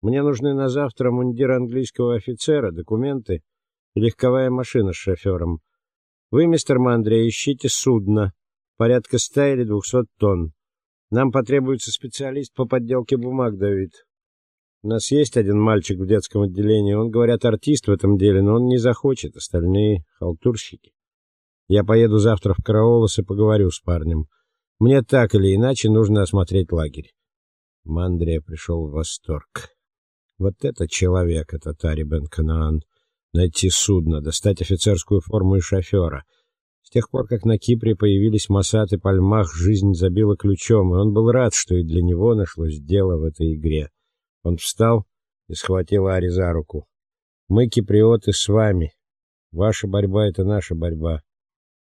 Мне нужны на завтра мундир английского офицера, документы и легковая машина с шофёром. Вы, мистер Мандрей, ищите судно порядка 100 или 200 тонн. Нам потребуется специалист по подделке бумаг, Давид. У нас есть один мальчик в детском отделении, он, говорят, артист в этом деле, но он не захочет, остальные халтурщики. Я поеду завтра в Караолос и поговорю с парнем. Мне так или иначе нужно осмотреть лагерь. Мандрия пришел в восторг. Вот это человек, этот Ари Бен-Канаан. Найти судно, достать офицерскую форму и шофера. С тех пор, как на Кипре появились Масат и Пальмах, жизнь забила ключом, и он был рад, что и для него нашлось дело в этой игре. Он встал и схватил Ари за руку. Мы, киприоты, с вами. Ваша борьба это наша борьба.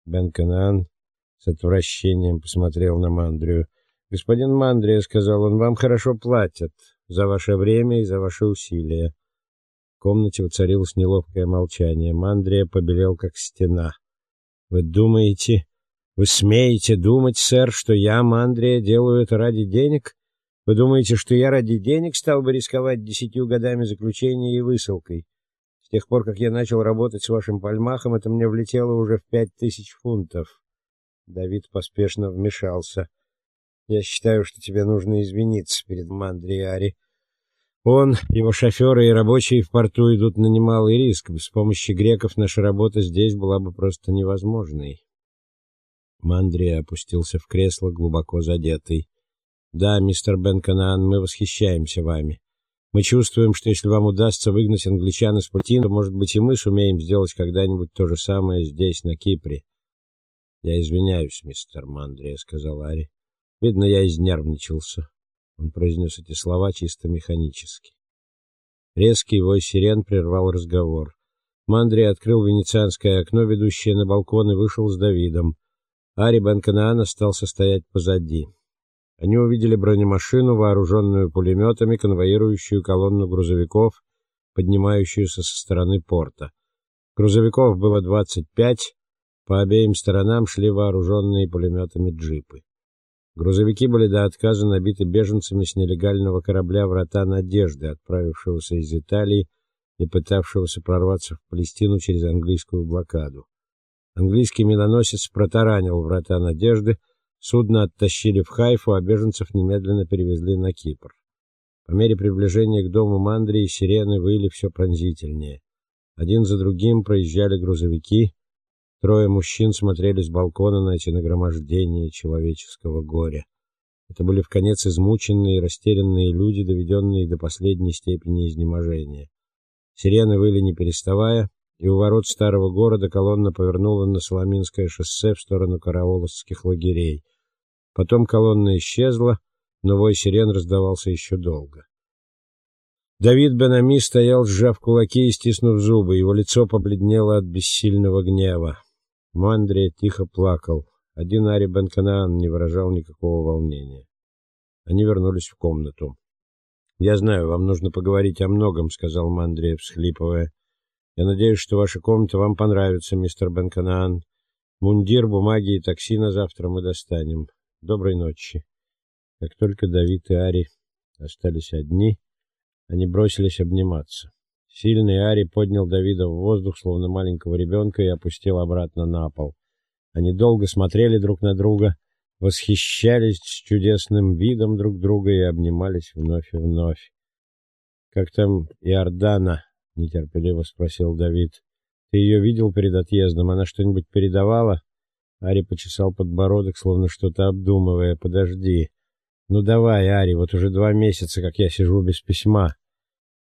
Бен-Канаан с отвращением посмотрел на Мандрию. Господин Мандрия, сказал он, вам хорошо платят за ваше время и за ваши усилия. В комнате воцарилось неловкое молчание. Мандрия побелел как стена. Вы думаете, вы смеете думать, сэр, что я, Мандрия, делаю это ради денег? Вы думаете, что я ради денег стал бы рисковать десятью годами заключения и высылкой? С тех пор, как я начал работать с вашим пальмахом, это мне влетело уже в пять тысяч фунтов. Давид поспешно вмешался. Я считаю, что тебе нужно извиниться перед Мандриари. Он, его шофёры и рабочие в порту идут на немалый риск. Без помощи греков наша работа здесь была бы просто невозможной. Мандрия опустился в кресло, глубоко задетый. Да, мистер Бенканан, мы восхищаемся вами. Мы чувствуем, что если вам удастся выгнать англичан из Палтина, то, может быть, и мы сумеем сделать когда-нибудь то же самое здесь, на Кипре. Я извиняюсь, мистер Мандрия, сказал Ари. Видно, я изнервничался. Он произнес эти слова чисто механически. Резкий вой сирен прервал разговор. Мандрия открыл венецианское окно, ведущее на балкон, и вышел с Давидом. Ари Бенканаан остался стоять позади. Они увидели бронемашину, вооруженную пулеметами, конвоирующую колонну грузовиков, поднимающуюся со стороны порта. Грузовиков было 25, по обеим сторонам шли вооруженные пулеметами джипы. Грузовики были до отказа набиты беженцами с нелегального корабля Врата Надежды, отправившегося из Италии и пытавшегося прорваться в Палестину через английскую блокаду. Английский миноносец протаранил Врата Надежды, Судно оттащили в Хайфу, а беженцев немедленно перевезли на Кипр. По мере приближения к дому Мандрии сирены выли все пронзительнее. Один за другим проезжали грузовики. Трое мужчин смотрели с балкона на эти нагромождения человеческого горя. Это были в конец измученные и растерянные люди, доведенные до последней степени изнеможения. Сирены выли не переставая, и у ворот старого города колонна повернула на Соломинское шоссе в сторону карауловских лагерей. Потом колонна исчезла, но вой сирен раздавался еще долго. Давид Бенами стоял, сжав кулаки и стиснув зубы. Его лицо побледнело от бессильного гнева. Мандрия тихо плакал. Один Ари Бенканаан не выражал никакого волнения. Они вернулись в комнату. "Я знаю, вам нужно поговорить о многом", сказал Мандрия, всхлипывая. "Я надеюсь, что ваша комната вам понравится, мистер Бенканаан. Мундир, бумаги и такси на завтра мы достанем. Доброй ночи. Как только Давид и Ари остались одни, они бросились обниматься. Сильный Ари поднял Давида в воздух, словно маленького ребенка, и опустил обратно на пол. Они долго смотрели друг на друга, восхищались чудесным видом друг друга и обнимались вновь и вновь. Как там Иордана? нетерпеливо спросил Давид. Ты ее видел перед отъездом? Она что-нибудь передавала? Ари почесал подбородок, словно что-то обдумывая. Подожди. Ну давай, Ари, вот уже два месяца, как я сижу без письма.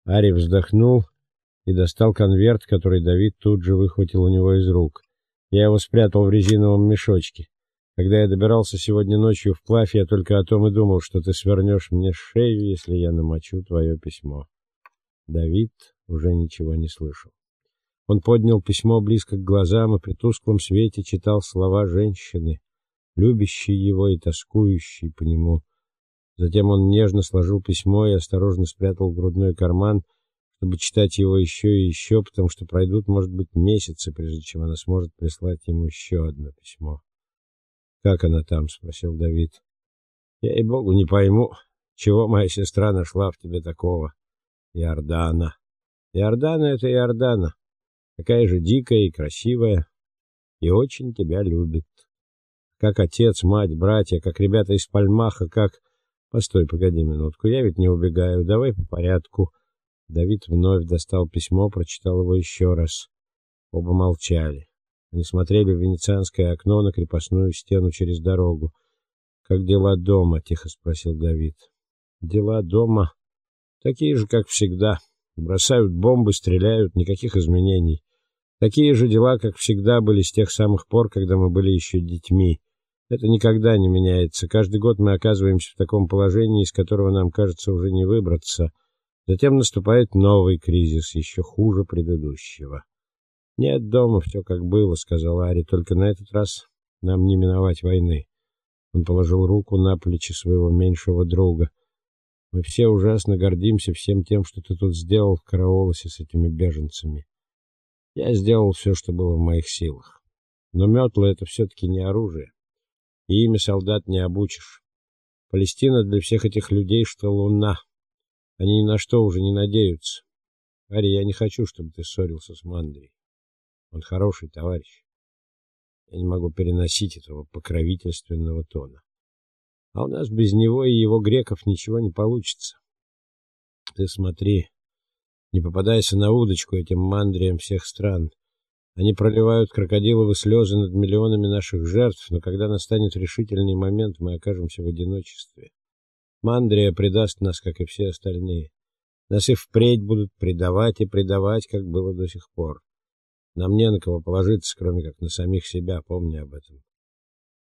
Ари вздохнул и достал конверт, который Давид тут же выхватил у него из рук. Я его спрятал в резиновом мешочке. Когда я добирался сегодня ночью вплавь, я только о том и думал, что ты свернешь мне шею, если я намочу твое письмо. Давид уже ничего не слышал. Он поднял письмо близко к глазам и при тусклом свете читал слова женщины, любящей его и тоскующей по нему. Затем он нежно сложил письмо и осторожно спрятал в грудной карман, чтобы читать его еще и еще, потому что пройдут, может быть, месяцы, прежде чем она сможет прислать ему еще одно письмо. Как она там, спросил Давид. Я и богу не пойму, чего моя сестра нашла в тебе такого. Иордана. Иордана это Иордана. Такая же дикая и красивая, и очень тебя любит. Как отец, мать, братья, как ребята из Пальмаха, как Постой, погоди минутку. Я ведь не убегаю. Давай по порядку. Давид вновь достал письмо, прочитал его еще раз. Оба молчали. Они смотрели в венецианское окно на крепостную стену через дорогу. Как дела дома? тихо спросил Давид. Дела дома такие же, как всегда. Бросают бомбы, стреляют, никаких изменений. Такие же дела, как всегда были с тех самых пор, когда мы были еще детьми. Это никогда не меняется. Каждый год мы оказываемся в таком положении, из которого нам кажется уже не выбраться. Затем наступает новый кризис, еще хуже предыдущего. Нет, дома все как было, сказал Ари, только на этот раз нам не миновать войны. Он положил руку на плечи своего меньшего друга. Мы все ужасно гордимся всем тем, что ты тут сделал в Караолосе с этими беженцами. Я сделал все, что было в моих силах. Но метлы это все таки не оружие и ими солдат не обучишь. Палестина для всех этих людей что луна. Они ни на что уже не надеются. Ари, я не хочу, чтобы ты ссорился с Мандрей. Он хороший товарищ. Я не могу переносить этого покровительственного тона. А у нас без него и его греков ничего не получится. Ты смотри, не попадайся на удочку этим мандриям всех стран. Они проливают крокодиловые слезы над миллионами наших жертв, но когда настанет решительный момент, мы окажемся в одиночестве. Мандрия предаст нас, как и все остальные. Нас и впредь будут предавать и предавать, как было до сих пор. Нам не на кого положиться, кроме как на самих себя, помни об этом.